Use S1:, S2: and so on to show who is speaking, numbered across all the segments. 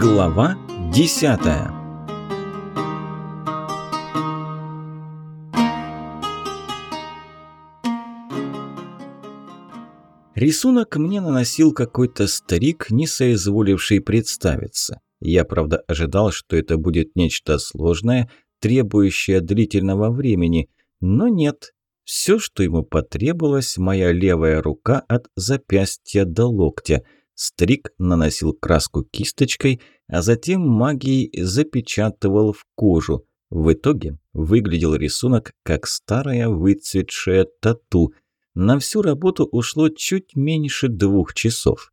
S1: Глава десятая Рисунок мне наносил какой-то старик, не соизволивший представиться. Я, правда, ожидал, что это будет нечто сложное, требующее длительного времени, но нет. Все, что ему потребовалось, моя левая рука от запястья до локтя – Стрик наносил краску кисточкой, а затем магией запечатывал в кожу. В итоге выглядел рисунок как старая выцветшая тату. На всю работу ушло чуть меньше двух часов.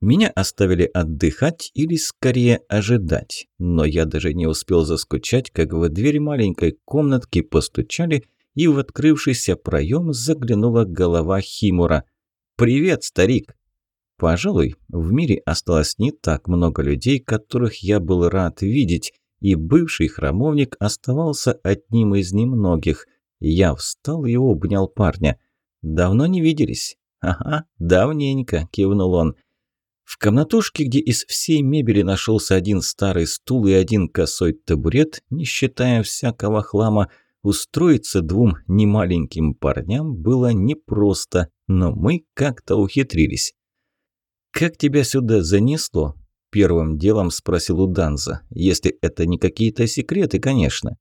S1: Меня оставили отдыхать или скорее ожидать, но я даже не успел заскучать, как в дверь маленькой комнатки постучали, и в открывшийся проем заглянула голова Химура. «Привет, старик!» Пожалуй, в мире осталось не так много людей, которых я был рад видеть, и бывший храмовник оставался одним из немногих. Я встал и обнял парня. «Давно не виделись?» «Ага, давненько», – кивнул он. В комнатушке, где из всей мебели нашелся один старый стул и один косой табурет, не считая всякого хлама, устроиться двум немаленьким парням было непросто, но мы как-то ухитрились. «Как тебя сюда занесло?» – первым делом спросил у Данза. «Если это не какие-то секреты, конечно».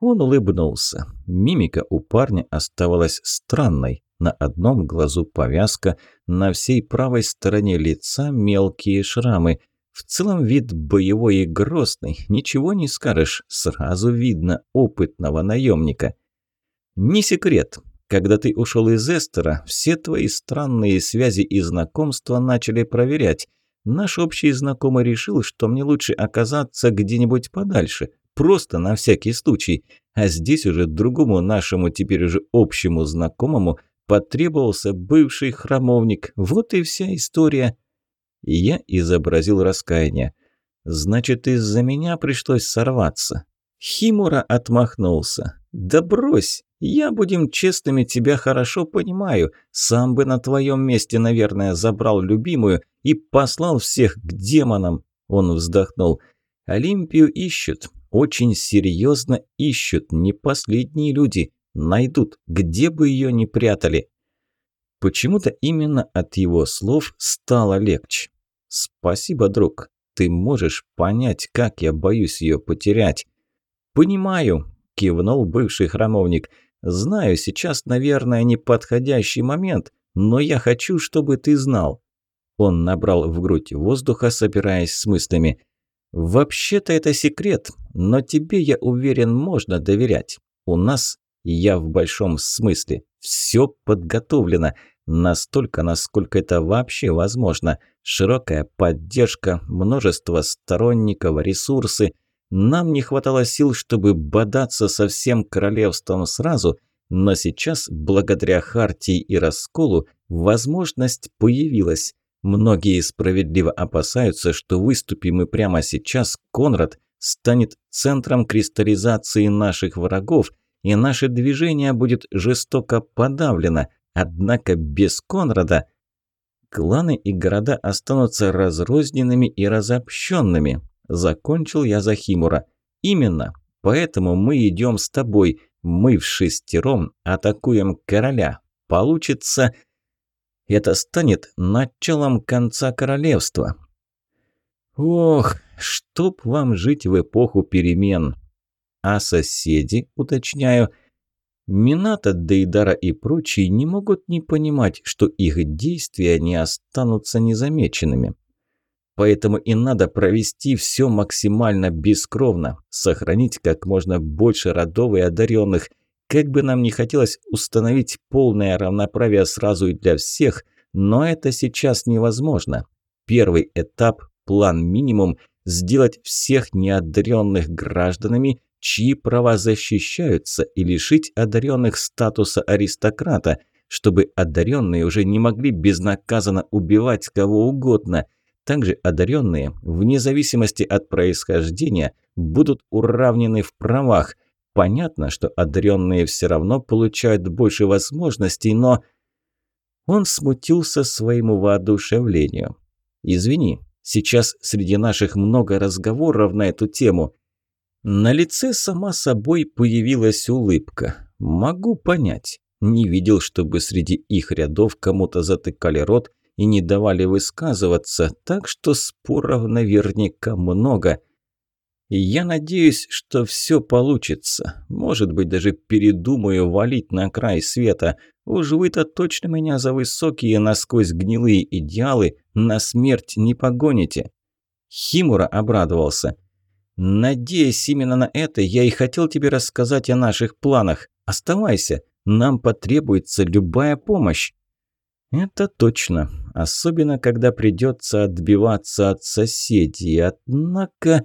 S1: Он улыбнулся. Мимика у парня оставалась странной. На одном глазу повязка, на всей правой стороне лица мелкие шрамы. В целом вид боевой и грозный, ничего не скажешь, сразу видно опытного наемника. Не секрет, когда ты ушел из Эстера, все твои странные связи и знакомства начали проверять. Наш общий знакомый решил, что мне лучше оказаться где-нибудь подальше, просто на всякий случай. А здесь уже другому нашему теперь уже общему знакомому потребовался бывший храмовник. Вот и вся история. И я изобразил раскаяние. Значит, из-за меня пришлось сорваться. Химура отмахнулся. «Да брось! Я, будем честными, тебя хорошо понимаю. Сам бы на твоем месте, наверное, забрал любимую и послал всех к демонам!» Он вздохнул. «Олимпию ищут. Очень серьезно ищут. Не последние люди. Найдут, где бы ее ни прятали». Почему-то именно от его слов стало легче. «Спасибо, друг. Ты можешь понять, как я боюсь ее потерять. «Понимаю», – кивнул бывший храмовник. «Знаю, сейчас, наверное, неподходящий момент, но я хочу, чтобы ты знал». Он набрал в грудь воздуха, собираясь с мыслями. «Вообще-то это секрет, но тебе, я уверен, можно доверять. У нас, я в большом смысле, все подготовлено. Настолько, насколько это вообще возможно. Широкая поддержка, множество сторонников, ресурсы – нам не хватало сил, чтобы бодаться со всем королевством сразу, но сейчас, благодаря Хартии и Расколу, возможность появилась. Многие справедливо опасаются, что выступим мы прямо сейчас, Конрад станет центром кристаллизации наших врагов, и наше движение будет жестоко подавлено. Однако без Конрада кланы и города останутся разрозненными и разобщенными. Закончил я за Химура. Именно. Поэтому мы идем с тобой. Мы в шестером атакуем короля. Получится... Это станет началом конца королевства. Ох, чтоб вам жить в эпоху перемен. А соседи, уточняю, Мината, Дейдара и прочие не могут не понимать, что их действия не останутся незамеченными. Поэтому и надо провести все максимально бескровно, сохранить как можно больше родов и одаренных. Как бы нам не хотелось установить полное равноправие сразу и для всех, но это сейчас невозможно. Первый этап, план минимум, сделать всех неодаренных гражданами, чьи права защищаются, и лишить одаренных статуса аристократа, чтобы одаренные уже не могли безнаказанно убивать кого угодно – также одаренные, вне зависимости от происхождения, будут уравнены в правах. Понятно, что одаренные все равно получают больше возможностей, но... Он смутился своему воодушевлению. «Извини, Сейчас среди наших много разговоров на эту тему. На лице сама собой появилась улыбка. Могу понять. Не видел, чтобы среди их рядов кому-то затыкали рот и не давали высказываться, так что споров наверняка много. Я надеюсь, что все получится. Может быть, даже передумаю валить на край света. Уж вы-то точно меня за высокие насквозь гнилые идеалы на смерть не погоните. Химура обрадовался. Надеясь именно на это, я и хотел тебе рассказать о наших планах. Оставайся, нам потребуется любая помощь. Это точно, особенно когда придется отбиваться от соседей. Однако...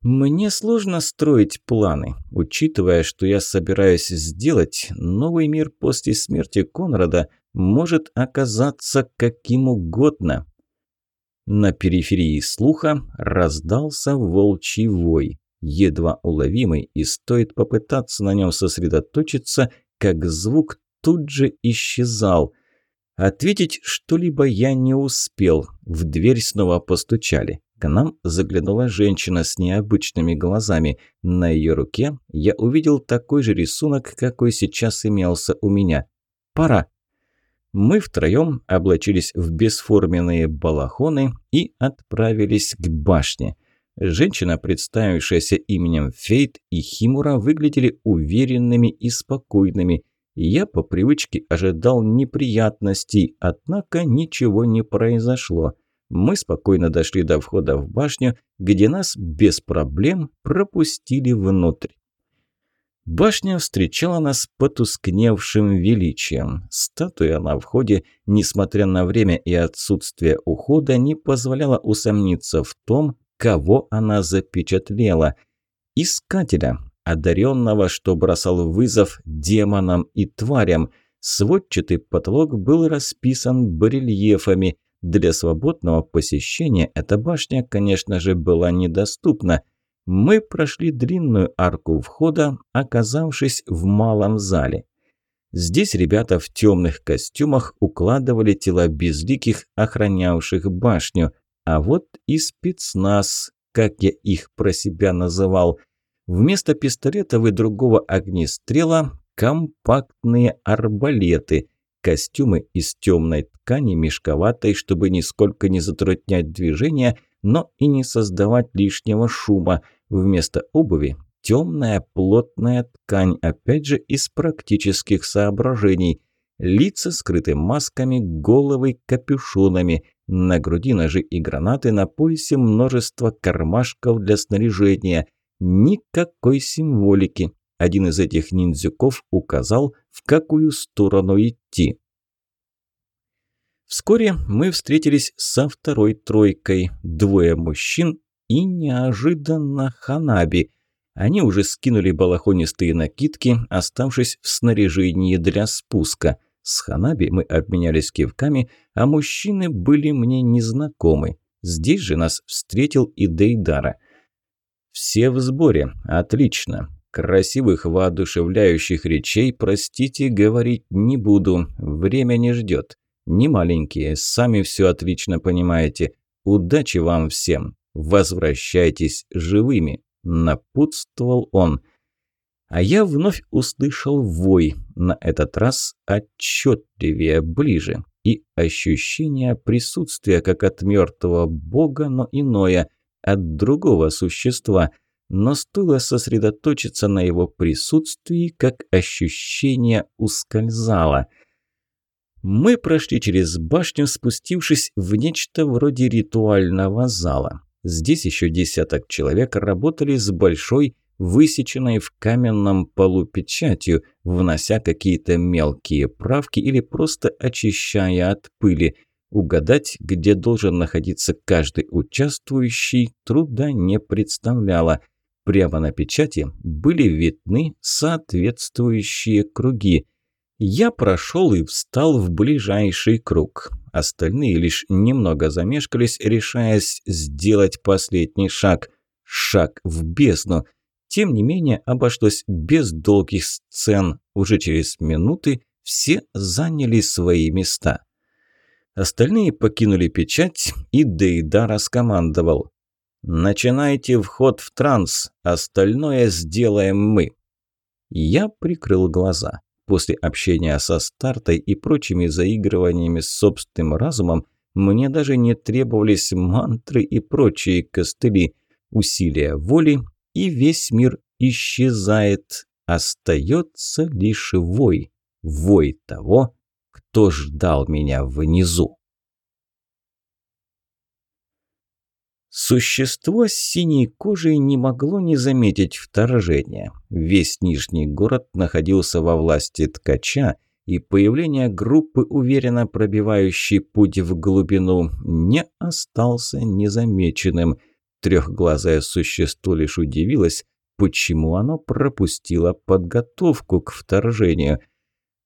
S1: Мне сложно строить планы, учитывая, что я собираюсь сделать, новый мир после смерти Конрада может оказаться каким угодно. На периферии слуха раздался волчий вой, едва уловимый, и стоит попытаться на нем сосредоточиться, как звук тут же исчезал. Ответить что-либо я не успел, в дверь снова постучали. К нам заглянула женщина с необычными глазами. На ее руке я увидел такой же рисунок, какой сейчас имелся у меня. «Пора». Мы втроем облачились в бесформенные балахоны и отправились к башне. Женщина, представившаяся именем Фейт и Химура, выглядели уверенными и спокойными. Я по привычке ожидал неприятностей, однако ничего не произошло мы спокойно дошли до входа в башню, где нас без проблем пропустили внутрь. Башня встречала нас потускневшим величием. Статуя на входе, несмотря на время и отсутствие ухода, не позволяла усомниться в том, кого она запечатлела. Искателя, одаренного, что бросал вызов демонам и тварям. Сводчатый потолок был расписан барельефами – для свободного посещения эта башня, конечно же, была недоступна. Мы прошли длинную арку входа, оказавшись в малом зале. Здесь ребята в темных костюмах укладывали тела безликих, охранявших башню. А вот и спецназ, как я их про себя называл. Вместо пистолетов и другого огнестрела – компактные арбалеты – Костюмы из темной ткани, мешковатой, чтобы нисколько не затруднять движение, но и не создавать лишнего шума. Вместо обуви темная плотная ткань, опять же из практических соображений. Лица скрыты масками, головы капюшонами. На груди ножи и гранаты, на поясе множество кармашков для снаряжения. Никакой символики. Один из этих ниндзюков указал, в какую сторону идти. Вскоре мы встретились со второй тройкой, двое мужчин и неожиданно Ханаби. Они уже скинули балахонистые накидки, оставшись в снаряжении для спуска. С Ханаби мы обменялись кивками, а мужчины были мне незнакомы. Здесь же нас встретил и Дейдара. «Все в сборе. Отлично. Красивых, воодушевляющих речей, простите, говорить не буду. Время не ждет. Не маленькие, сами все отлично понимаете. Удачи вам всем. Возвращайтесь живыми. Напутствовал он. А я вновь услышал вой, на этот раз отчетливее, ближе. И ощущение присутствия, как от мертвого бога, но иное, от другого существа – но стоило сосредоточиться на его присутствии, как ощущение ускользало. Мы прошли через башню, спустившись в нечто вроде ритуального зала. Здесь еще десяток человек работали с большой, высеченной в каменном полу печатью, внося какие-то мелкие правки или просто очищая от пыли. Угадать, где должен находиться каждый участвующий, труда не представляло – Прямо на печати были видны соответствующие круги. Я прошел и встал в ближайший круг. Остальные лишь немного замешкались, решаясь сделать последний шаг. Шаг в бездну. Тем не менее, обошлось без долгих сцен. Уже через минуты все заняли свои места. Остальные покинули печать, и Дейда раскомандовал. «Начинайте вход в транс, остальное сделаем мы». Я прикрыл глаза. После общения со стартой и прочими заигрываниями с собственным разумом мне даже не требовались мантры и прочие костыли. Усилия воли, и весь мир исчезает. Остается лишь вой. Вой того, кто ждал меня внизу. Существо с синей кожей не могло не заметить вторжения. Весь Нижний город находился во власти ткача, и появление группы, уверенно пробивающей путь в глубину, не остался незамеченным. Трехглазое существо лишь удивилось, почему оно пропустило подготовку к вторжению.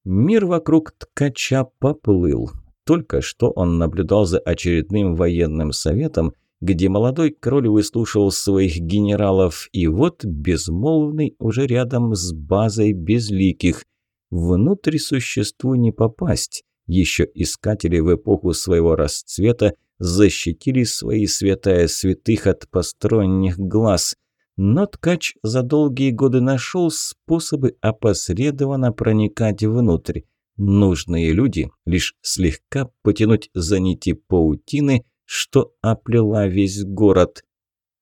S1: Мир вокруг ткача поплыл. Только что он наблюдал за очередным военным советом, где молодой король выслушивал своих генералов, и вот безмолвный уже рядом с базой безликих. Внутрь существу не попасть. Еще искатели в эпоху своего расцвета защитили свои святая святых от посторонних глаз. Но ткач за долгие годы нашел способы опосредованно проникать внутрь. Нужные люди лишь слегка потянуть за нити паутины – что оплела весь город.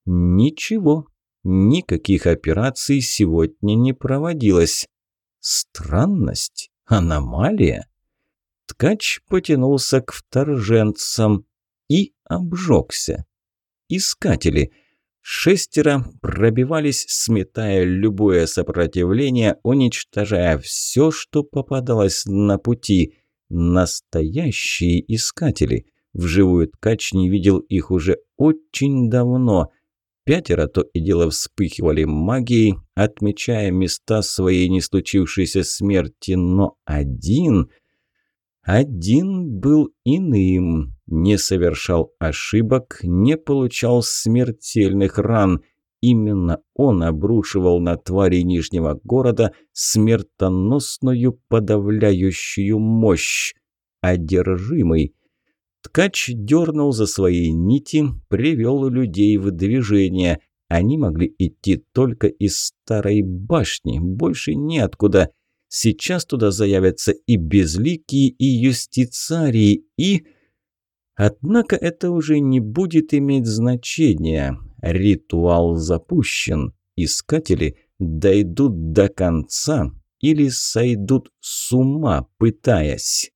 S1: Ничего, никаких операций сегодня не проводилось. Странность, аномалия. Ткач потянулся к вторженцам и обжегся. Искатели. Шестеро пробивались, сметая любое сопротивление, уничтожая все, что попадалось на пути. Настоящие искатели – Вживую ткач не видел их уже очень давно. Пятеро то и дело вспыхивали магией, отмечая места своей не случившейся смерти, но один... Один был иным, не совершал ошибок, не получал смертельных ран. Именно он обрушивал на твари Нижнего города смертоносную подавляющую мощь. Одержимый, Ткач дернул за свои нити, привел людей в движение. Они могли идти только из старой башни, больше неоткуда. Сейчас туда заявятся и безликие, и юстицарии, и... Однако это уже не будет иметь значения. Ритуал запущен. Искатели дойдут до конца или сойдут с ума, пытаясь.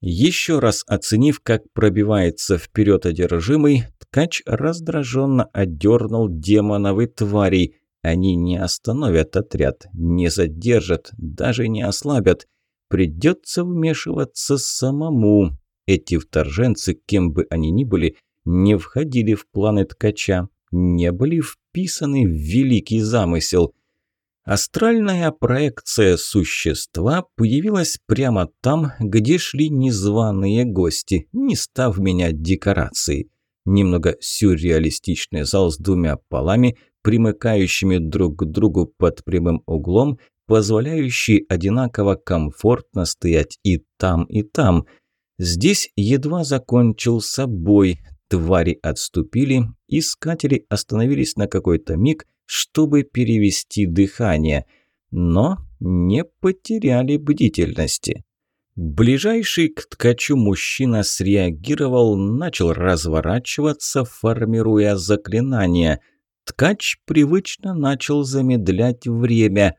S1: Еще раз оценив, как пробивается вперед одержимый, ткач раздраженно отдернул демоновы тварей. Они не остановят отряд, не задержат, даже не ослабят. Придется вмешиваться самому. Эти вторженцы, кем бы они ни были, не входили в планы ткача, не были вписаны в великий замысел – Астральная проекция существа появилась прямо там, где шли незваные гости, не став менять декорации. Немного сюрреалистичный зал с двумя полами, примыкающими друг к другу под прямым углом, позволяющий одинаково комфортно стоять и там, и там. Здесь едва закончился бой, твари отступили, искатели остановились на какой-то миг – чтобы перевести дыхание, но не потеряли бдительности. Ближайший к ткачу мужчина среагировал, начал разворачиваться, формируя заклинание. Ткач привычно начал замедлять время.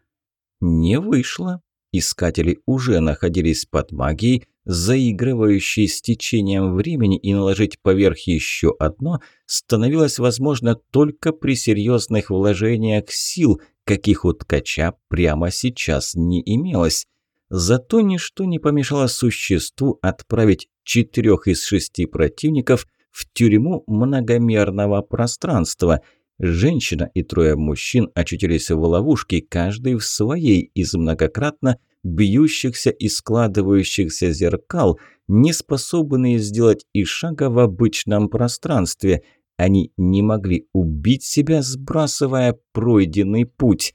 S1: Не вышло. Искатели уже находились под магией, заигрывающей с течением времени, и наложить поверх еще одно становилось возможно только при серьезных вложениях сил, каких у ткача прямо сейчас не имелось. Зато ничто не помешало существу отправить четырех из шести противников в тюрьму многомерного пространства – Женщина и трое мужчин очутились в ловушке, каждый в своей из многократно бьющихся и складывающихся зеркал, не способные сделать и шага в обычном пространстве. Они не могли убить себя, сбрасывая пройденный путь.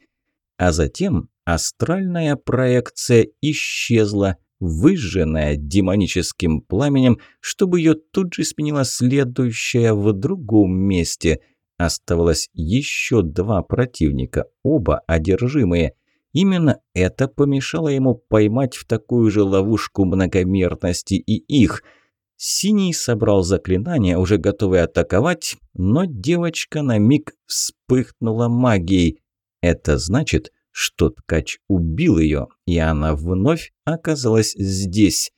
S1: А затем астральная проекция исчезла, выжженная демоническим пламенем, чтобы ее тут же сменила следующая в другом месте. Оставалось еще два противника, оба одержимые. Именно это помешало ему поймать в такую же ловушку многомерности и их. Синий собрал заклинание, уже готовый атаковать, но девочка на миг вспыхнула магией. Это значит, что ткач убил ее, и она вновь оказалась здесь.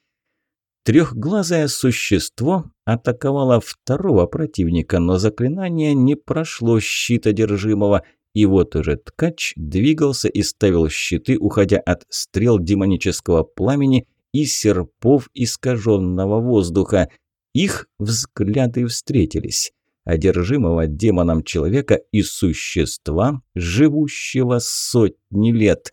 S1: Трехглазое существо атаковало второго противника, но заклинание не прошло щит одержимого, и вот уже ткач двигался и ставил щиты, уходя от стрел демонического пламени и серпов искаженного воздуха. Их взгляды встретились одержимого демоном человека и существа, живущего сотни лет.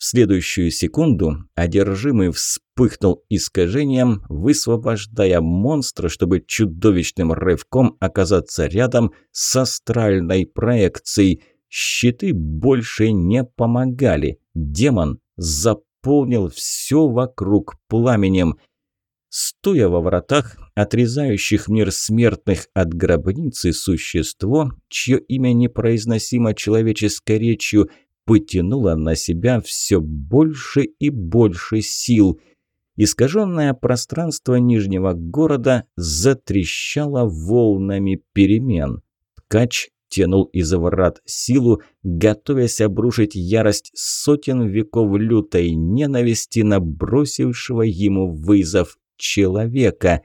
S1: В следующую секунду одержимый вспыхнул искажением, высвобождая монстра, чтобы чудовищным рывком оказаться рядом с астральной проекцией. Щиты больше не помогали. Демон заполнил все вокруг пламенем – Стоя во вратах, отрезающих мир смертных от гробницы, существо, чье имя непроизносимо человеческой речью, потянуло на себя все больше и больше сил. Искаженное пространство Нижнего города затрещало волнами перемен. Ткач тянул из врат силу, готовясь обрушить ярость сотен веков лютой ненависти на бросившего ему вызов человека.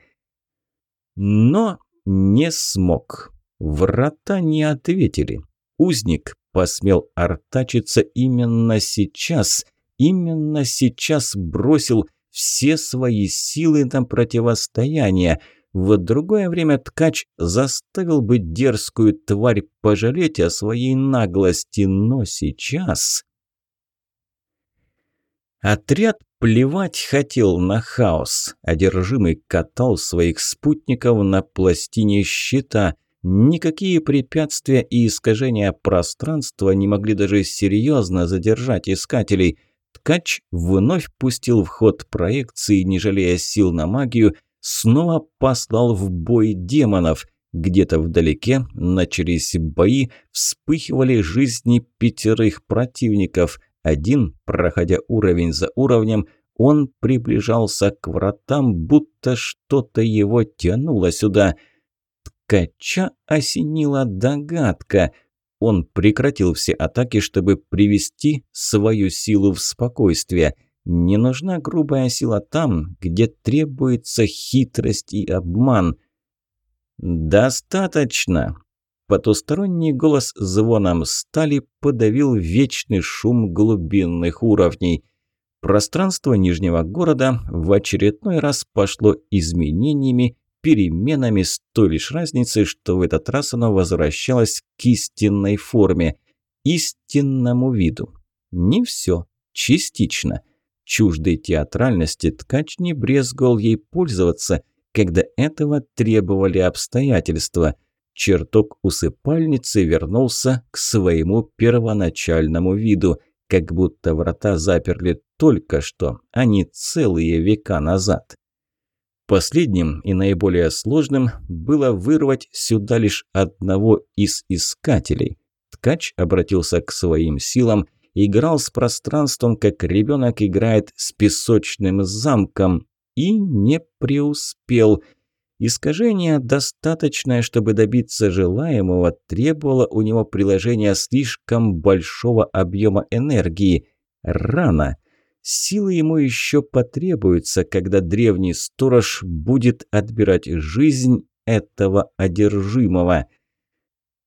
S1: Но не смог. Врата не ответили. Узник посмел артачиться именно сейчас. Именно сейчас бросил все свои силы на противостояние. В другое время ткач заставил бы дерзкую тварь пожалеть о своей наглости, но сейчас... Отряд плевать хотел на хаос. Одержимый катал своих спутников на пластине щита. Никакие препятствия и искажения пространства не могли даже серьезно задержать искателей. Ткач вновь пустил в ход проекции, не жалея сил на магию, снова послал в бой демонов. Где-то вдалеке начались бои, вспыхивали жизни пятерых противников. Один, проходя уровень за уровнем, он приближался к вратам, будто что-то его тянуло сюда. Ткача осенила догадка. Он прекратил все атаки, чтобы привести свою силу в спокойствие. Не нужна грубая сила там, где требуется хитрость и обман. «Достаточно!» Потусторонний голос звоном стали подавил вечный шум глубинных уровней. Пространство Нижнего города в очередной раз пошло изменениями, переменами с той лишь разницей, что в этот раз оно возвращалось к истинной форме, истинному виду. Не все, частично. Чуждой театральности ткач не брезговал ей пользоваться, когда этого требовали обстоятельства – чертог усыпальницы вернулся к своему первоначальному виду, как будто врата заперли только что, а не целые века назад. Последним и наиболее сложным было вырвать сюда лишь одного из искателей. Ткач обратился к своим силам, играл с пространством, как ребенок играет с песочным замком, и не преуспел – Искажение, достаточное, чтобы добиться желаемого, требовало у него приложения слишком большого объема энергии. Рано. Силы ему еще потребуются, когда древний сторож будет отбирать жизнь этого одержимого.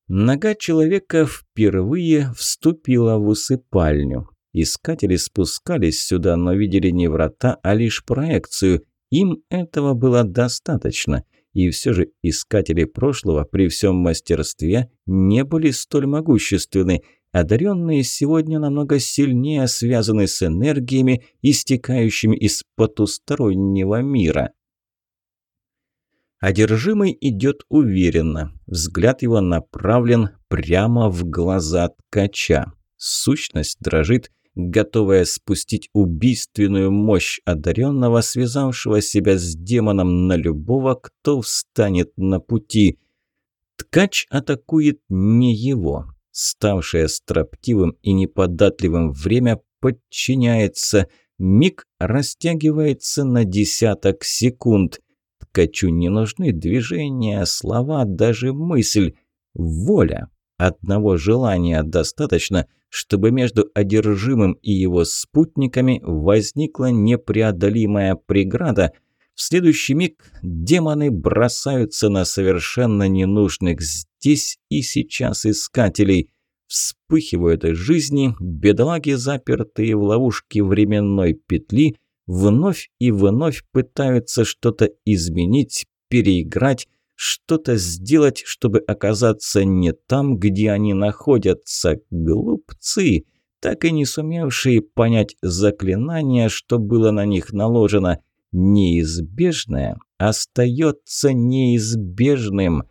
S1: Нога человека впервые вступила в усыпальню. Искатели спускались сюда, но видели не врата, а лишь проекцию – им этого было достаточно, и все же искатели прошлого при всем мастерстве не были столь могущественны. Одаренные сегодня намного сильнее связаны с энергиями, истекающими из потустороннего мира. Одержимый идет уверенно. Взгляд его направлен прямо в глаза ткача. Сущность дрожит, готовая спустить убийственную мощь одаренного, связавшего себя с демоном на любого, кто встанет на пути. Ткач атакует не его. Ставшее строптивым и неподатливым время подчиняется. Миг растягивается на десяток секунд. Ткачу не нужны движения, слова, даже мысль. Воля. Одного желания достаточно, чтобы между одержимым и его спутниками возникла непреодолимая преграда. В следующий миг демоны бросаются на совершенно ненужных здесь и сейчас искателей. Вспыхивают жизни, бедолаги, запертые в ловушке временной петли, вновь и вновь пытаются что-то изменить, переиграть, что-то сделать, чтобы оказаться не там, где они находятся. Глупцы, так и не сумевшие понять заклинание, что было на них наложено. Неизбежное остается неизбежным.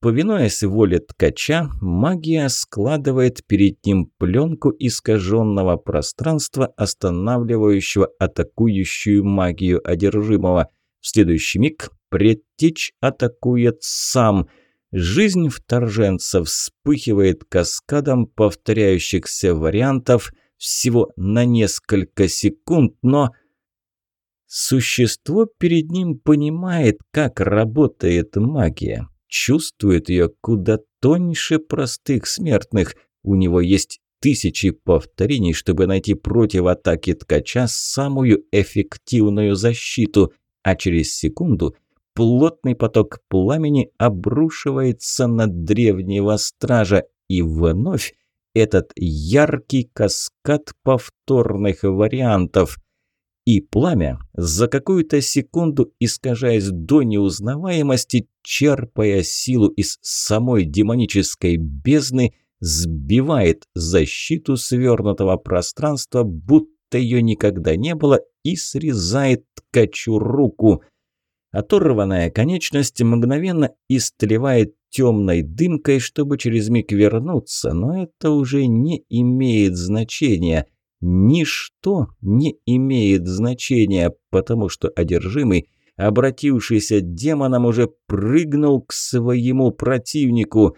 S1: Повинуясь воле ткача, магия складывает перед ним пленку искаженного пространства, останавливающего атакующую магию одержимого. В следующий миг предтечь атакует сам. Жизнь вторженца вспыхивает каскадом повторяющихся вариантов всего на несколько секунд, но... Существо перед ним понимает, как работает магия, чувствует ее куда тоньше простых смертных. У него есть тысячи повторений, чтобы найти против атаки ткача самую эффективную защиту, а через секунду плотный поток пламени обрушивается на древнего стража, и вновь этот яркий каскад повторных вариантов. И пламя, за какую-то секунду искажаясь до неузнаваемости, черпая силу из самой демонической бездны, сбивает защиту свернутого пространства, будто ее никогда не было, и срезает ткачу руку – Оторванная конечность мгновенно истлевает темной дымкой, чтобы через миг вернуться, но это уже не имеет значения. Ничто не имеет значения, потому что одержимый, обратившийся демоном, уже прыгнул к своему противнику.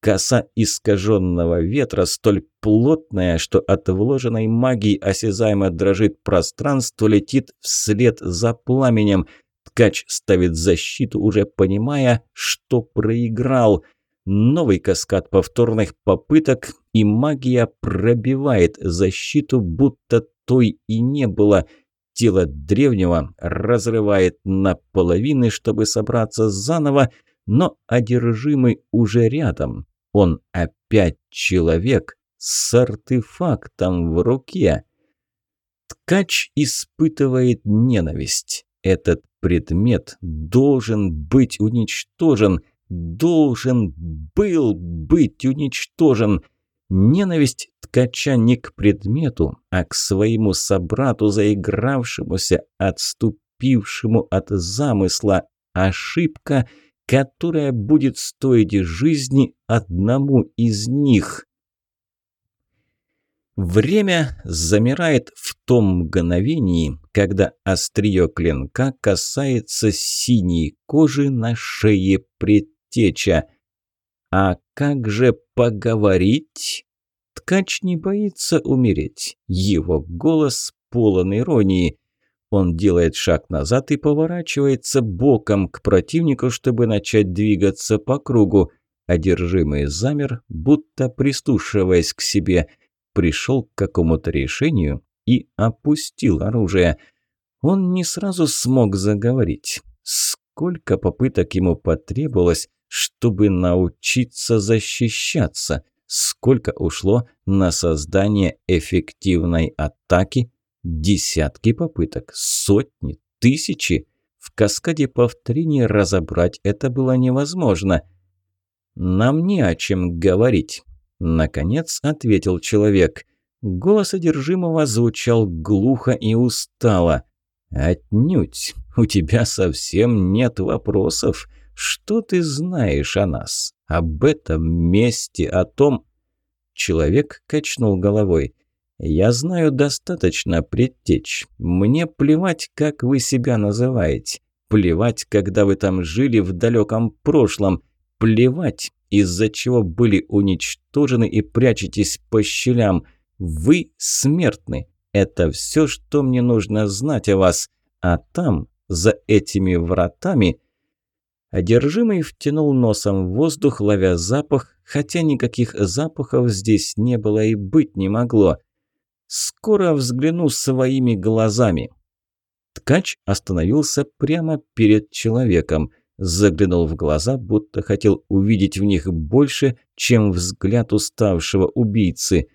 S1: Коса искаженного ветра столь плотная, что от вложенной магии осязаемо дрожит пространство, летит вслед за пламенем – Ткач ставит защиту, уже понимая, что проиграл. Новый каскад повторных попыток, и магия пробивает защиту, будто той и не было. Тело древнего разрывает на половины, чтобы собраться заново, но одержимый уже рядом. Он опять человек с артефактом в руке. Ткач испытывает ненависть. Этот предмет должен быть уничтожен, должен был быть уничтожен. Ненависть ткача не к предмету, а к своему собрату, заигравшемуся, отступившему от замысла. Ошибка, которая будет стоить жизни одному из них. Время замирает в том мгновении, когда острие клинка касается синей кожи на шее предтеча. А как же поговорить? Ткач не боится умереть. Его голос полон иронии. Он делает шаг назад и поворачивается боком к противнику, чтобы начать двигаться по кругу. Одержимый замер, будто прислушиваясь к себе – пришел к какому-то решению и опустил оружие. Он не сразу смог заговорить. Сколько попыток ему потребовалось, чтобы научиться защищаться? Сколько ушло на создание эффективной атаки? Десятки попыток, сотни, тысячи. В каскаде повторений разобрать это было невозможно. Нам не о чем говорить. Наконец ответил человек. Голос одержимого звучал глухо и устало. «Отнюдь, у тебя совсем нет вопросов. Что ты знаешь о нас? Об этом месте, о том...» Человек качнул головой. «Я знаю достаточно, предтечь. Мне плевать, как вы себя называете. Плевать, когда вы там жили в далеком прошлом. Плевать, из-за чего были уничтожены и прячетесь по щелям. Вы смертны. Это все, что мне нужно знать о вас. А там, за этими вратами...» Одержимый втянул носом в воздух, ловя запах, хотя никаких запахов здесь не было и быть не могло. Скоро взгляну своими глазами. Ткач остановился прямо перед человеком, заглянул в глаза, будто хотел увидеть в них больше, чем взгляд уставшего убийцы.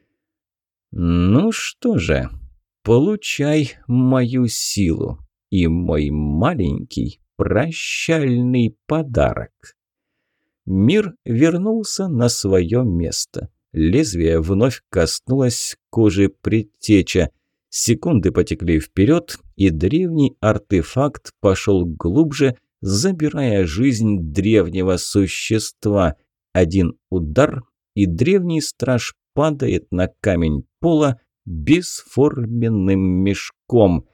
S1: «Ну что же, получай мою силу и мой маленький прощальный подарок». Мир вернулся на свое место. Лезвие вновь коснулось кожи предтеча. Секунды потекли вперед, и древний артефакт пошел глубже, забирая жизнь древнего существа. Один удар, и древний страж падает на камень пола бесформенным мешком.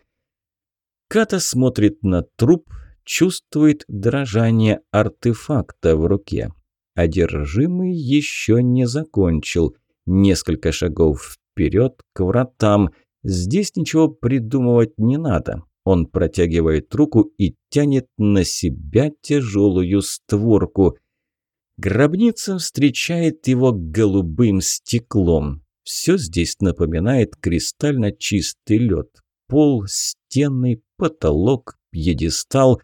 S1: Ката смотрит на труп, чувствует дрожание артефакта в руке. Одержимый еще не закончил. Несколько шагов вперед к вратам. Здесь ничего придумывать не надо. Он протягивает руку и тянет на себя тяжелую створку. Гробница встречает его голубым стеклом. Все здесь напоминает кристально чистый лед. Пол, стены, потолок, пьедестал,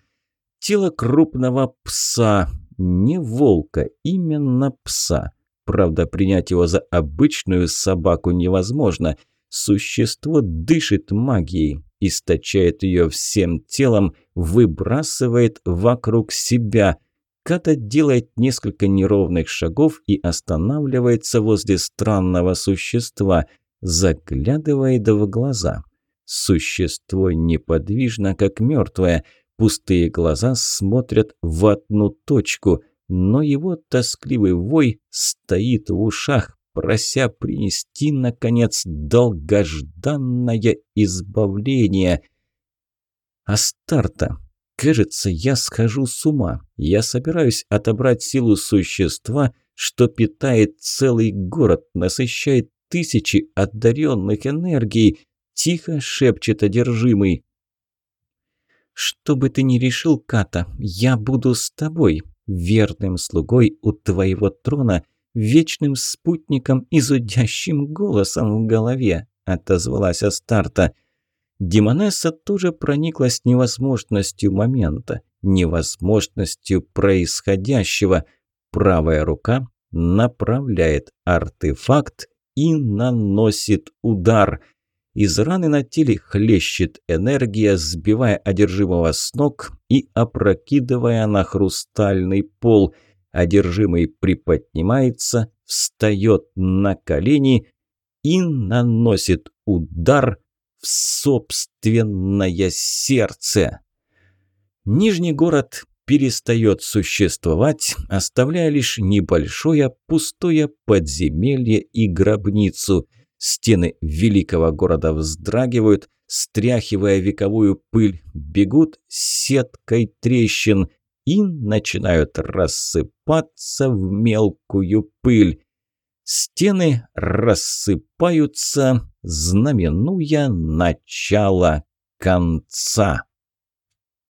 S1: тело крупного пса, не волка, именно пса. Правда, принять его за обычную собаку невозможно. Существо дышит магией, источает ее всем телом, выбрасывает вокруг себя. Ката делает несколько неровных шагов и останавливается возле странного существа, заглядывает в глаза. Существо неподвижно, как мертвое – Пустые глаза смотрят в одну точку, но его тоскливый вой стоит в ушах, прося принести, наконец, долгожданное избавление. Астарта. Кажется, я схожу с ума. Я собираюсь отобрать силу существа, что питает целый город, насыщает тысячи одаренных энергий. Тихо шепчет одержимый. Что бы ты ни решил, Ката, я буду с тобой, верным слугой у твоего трона, вечным спутником и зудящим голосом в голове», – отозвалась Астарта. Демонесса тоже прониклась невозможностью момента, невозможностью происходящего. Правая рука направляет артефакт и наносит удар – из раны на теле хлещет энергия, сбивая одержимого с ног и опрокидывая на хрустальный пол. Одержимый приподнимается, встает на колени и наносит удар в собственное сердце. Нижний город перестает существовать, оставляя лишь небольшое пустое подземелье и гробницу – Стены великого города вздрагивают, стряхивая вековую пыль, бегут сеткой трещин и начинают рассыпаться в мелкую пыль. Стены рассыпаются, знаменуя начало конца.